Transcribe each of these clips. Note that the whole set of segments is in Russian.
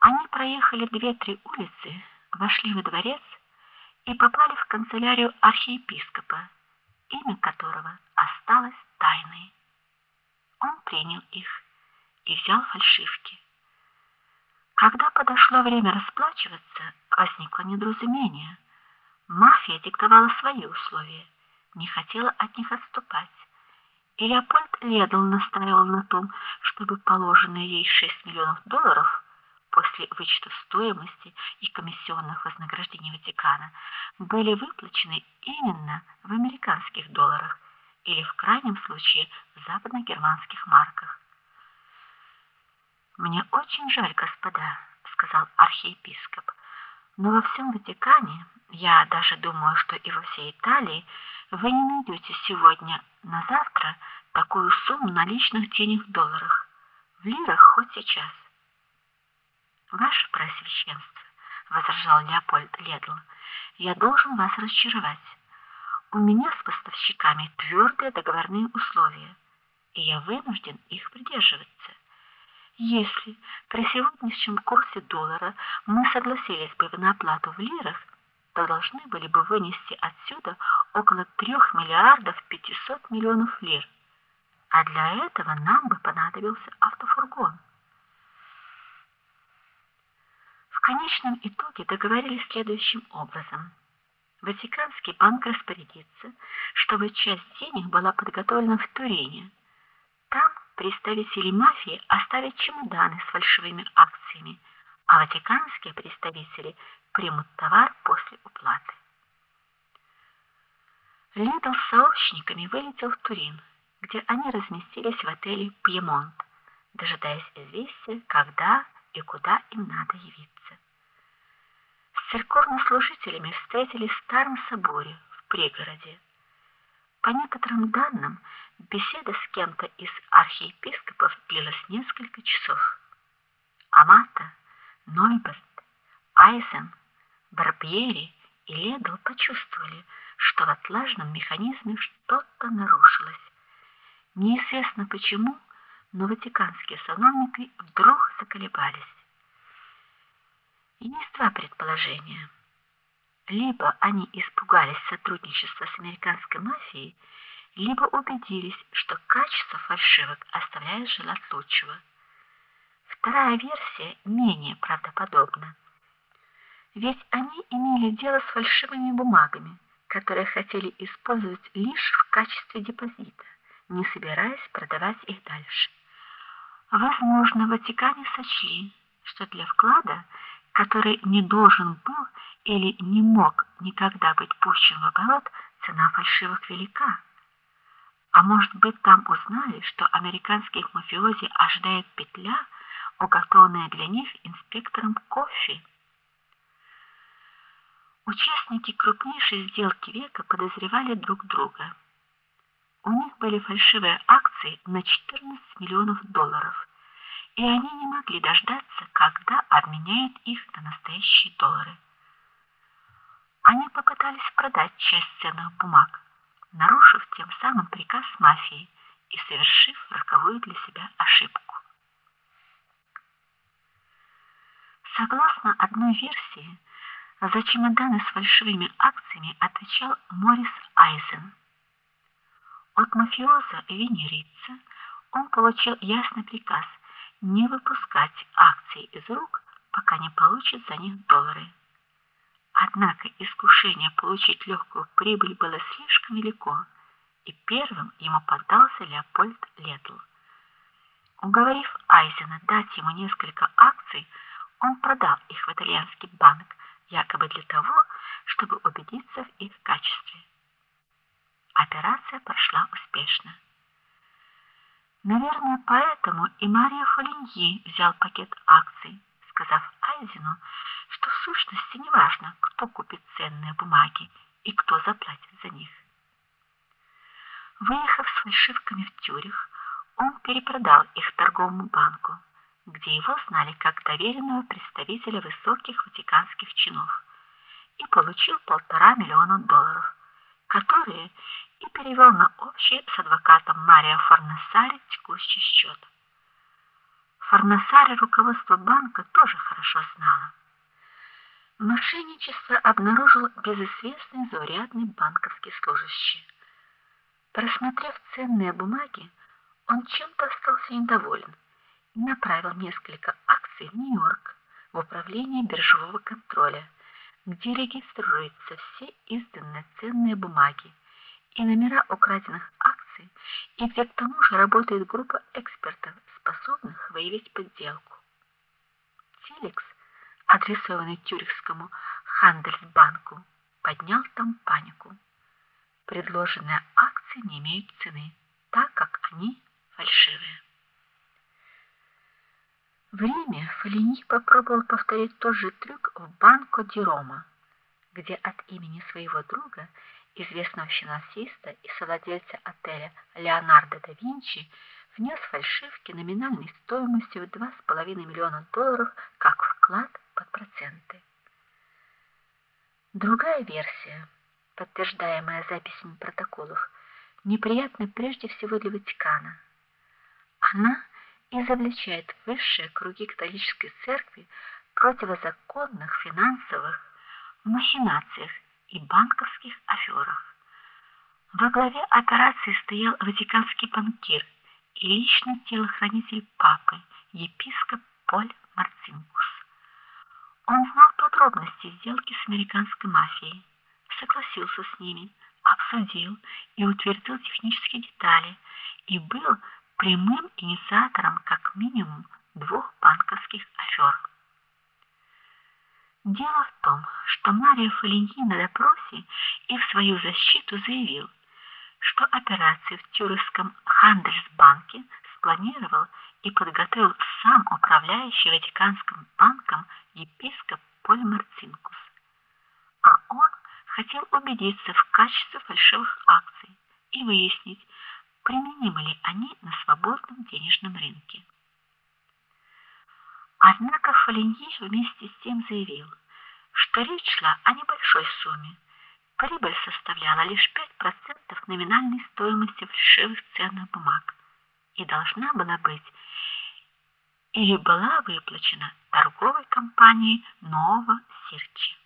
Они проехали две-три улицы, вошли во дворец и попали в канцелярию архиепископа, имя которого осталось тайной. Он принял их и взял фальшивки. Когда подошло время расплачиваться, возникло недоразумение. Мафия диктовала свои условия, не хотела от них отступать. И Леопольд Ледл настаивал на том, чтобы положенные ей 6 миллионов долларов после вычета стоимости и комиссионных вознаграждений Ватикана были выплачены именно в американских долларах или в крайнем случае в западно-германских марках. Мне очень жаль, господа, сказал архиепископ. Но во всем Ватикане, я даже думаю, что и во всей Италии, вы не найдете сегодня на завтра такую сумму наличных денег в долларах, в лирах хоть сейчас. Ваше Преосвященство, возражал Леопольд Ледл. Я должен вас разочаровать. У меня с поставщиками твердые договорные условия, и я вынужден их придерживаться. Если при сегодняшнем курсе доллара мы согласились бы на оплату в лирах, то должны были бы вынести отсюда около 3 миллиардов 500 миллионов лир. А для этого нам бы понадобился автофургон. В конечном итоге договорились следующим образом: Ватиканский банк распорядится, чтобы часть денег была подготовлена в Турине. Там представители мафии оставят чемоданы с фальшивыми акциями, а ватиканские представители примут товар после уплаты. Лидл с сообщниками вылетел в Турин, где они разместились в отеле Пьемонт, дожидаясь известия, когда и куда им надо явиться. Церковнослужителями встретились в старом соборе в пригороде. По некоторым данным, беседа с кем-то из архиепископов длилась несколько часов. Амата, Нойберт, Айзен, Барбьери и Ледл почувствовали, что в отлаженном механизме что-то нарушилось. Неизвестно почему, но ватиканские сановники вдруг заколебались. Есть два предположения. Либо они испугались сотрудничества с американской мафией, либо убедились, что качество фальшивок оставляет желать лучшего. Вторая версия менее правдоподобна. Ведь они имели дело с фальшивыми бумагами, которые хотели использовать лишь в качестве депозита, не собираясь продавать их дальше. Возможно, в Ватикане сочли, что для вклада, который не должен был или не мог никогда быть пущен в оборот, цена фальшивок велика. А может быть, там узнали, что американских мафиози ожидает петля, уготованная для них инспектором Кофи. Участники крупнейшей сделки века подозревали друг друга. У них были фальшивые акции на 14 миллионов долларов, и они не могли дождаться, когда обменяют их на настоящие доллары. Они попытались продать часть ценных бумаг, нарушив тем самым приказ мафии и совершив роковую для себя ошибку. Согласно одной версии, за чемоданы с фальшивыми акциями отвечал Морис Айзен. От мафиоза Венерица он получил ясный приказ не выпускать акции из рук, пока не получит за них доллары. Однако искушение получить легкую прибыль было слишком велико, и первым ему поддался Леопольд Ледл. Уговорив Айзена дать ему несколько акций, он продал их в итальянский банк, якобы для того, чтобы убедиться в их качестве. Операция прошла успешно. Наверное, поэтому и Мария Фолиньи взял пакет акций, сказав Айзену, что в сущности неважно, кто купит ценные бумаги и кто заплатит за них. Выехав с фальшивками в Тюрих, он перепродал их торговому банку, где его знали как доверенного представителя высоких ватиканских чинов, и получил полтора миллиона долларов, которые и перевел на общий с адвокатом Мария Форнесари текущий счет. Фарнасаре руководство банка тоже хорошо знало. Мошенничество обнаружил безызвестный заурядный банковский служащий. Просмотрев ценные бумаги, он чем-то остался недоволен и направил несколько акций в Нью-Йорк в управление биржевого контроля, где регистрируются все изданные ценные бумаги и номера украденных акций, и где к тому же работает группа экспертов, способных выявить подделку. Феликс, адресованный Тюрихскому Хандельсбанку, поднял там панику. Предложенные акции не имеют цены, так как они фальшивые. В Фалини попробовал повторить тот же трюк в Банко ди Рома, где от имени своего друга, известного финансиста и совладельца отеля Леонардо да Винчи, внес фальшивки номинальной стоимостью в 2,5 миллиона долларов как вклад под проценты. Другая версия, подтверждаемая записями протоколов, неприятна прежде всего для Ватикана. Она изобличает высшие круги католической церкви противозаконных финансовых махинациях и банковских аферах. Во главе операции стоял ватиканский банкир и личный телохранитель папы, епископ Поль Марцинкус. Он знал подробности сделки с американской мафией, согласился с ними, обсудил и утвердил технические детали и был прямым инициатором как минимум двух банковских афер. Дело в том, что Мария Фалини на допросе и в свою защиту заявил, что операции в Тюрихском Хандельсбанке спланировал и подготовил сам управляющий Ватиканским банком епископ Поль Марцинкус. А он хотел убедиться в качестве фальшивых акций и выяснить, применимы ли они на свободном денежном рынке. Однако Фалиньи вместе с тем заявил, что речь шла о небольшой сумме. Прибыль составляла лишь 5% номинальной стоимости фальшивых ценных бумаг и должна была быть или была выплачена торговой компании Нова Серчи.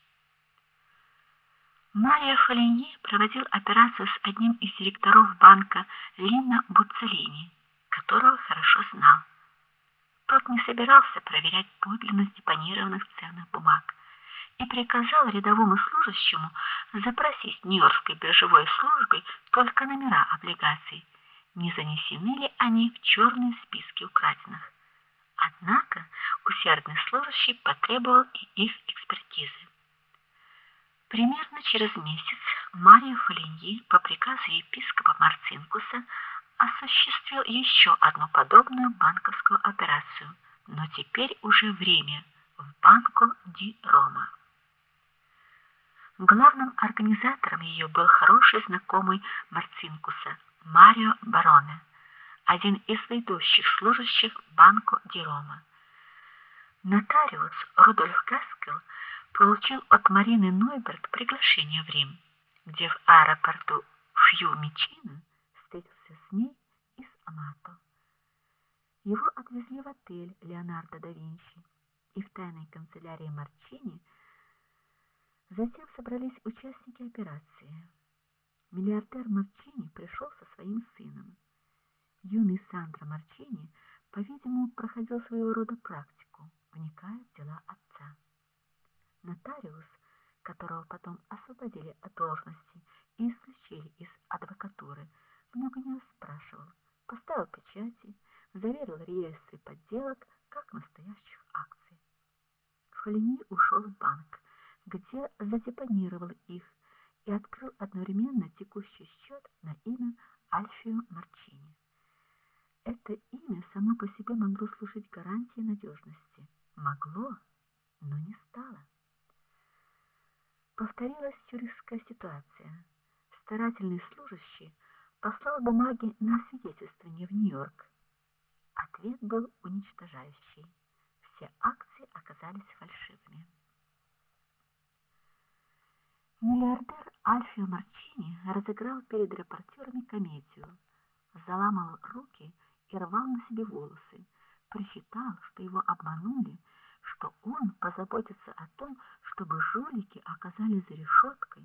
Мария Фалини проводил операцию с одним из директоров банка Лина Буцелини, которого хорошо знал. Тот не собирался проверять подлинность депонированных ценных бумаг и приказал рядовому служащему запросить в Нью-Йоркской биржевой службе только номера облигаций, не занесены ли они в черные списки украденных. Однако усердный служащий потребовал и их экспертизы. Примерно через месяц Мария Фолиньи по приказу епископа Марцинкуса осуществил еще одну подобную банковскую операцию, но теперь уже в Риме, в Банко ди Рома. Главным организатором ее был хороший знакомый Марцинкуса, Марио Бароне, один из ведущих служащих Банко ди Рома. Нотариус Рудольф получил от Марины Нойберт приглашение в Рим, где в аэропорту Фьюмичино встретился с ней и с Амато. Его отвезли в отель Леонардо да Винчи, и в тайной канцелярии Марчини затем собрались участники операции. Миллиардер Марчини пришел со своим сыном. Юный Сандро Марчини, по-видимому, проходил своего рода практику, вникая в дела отца. Нотариус, которого потом освободили от должности и исключили из адвокатуры, много не спрашивал, поставил печати, заверил реестры подделок как настоящих акций. Фолини ушел в банк, где задепонировал их и открыл одновременно текущий счет на имя Альфио Марчини. Это имя само по себе могло служить гарантией надежности. Могло, но не стало. Повторилась тюрихская ситуация. Старательный служащий послал бумаги на свидетельствование в Нью-Йорк. Ответ был уничтожающий. Все акции оказались фальшивыми. Миллиардер Альфио Марчини разыграл перед репортерами комедию, заламывал руки и рвал на себе волосы, причитал, что его обманули, что он позаботится о том, чтобы жулики оказались за решеткой.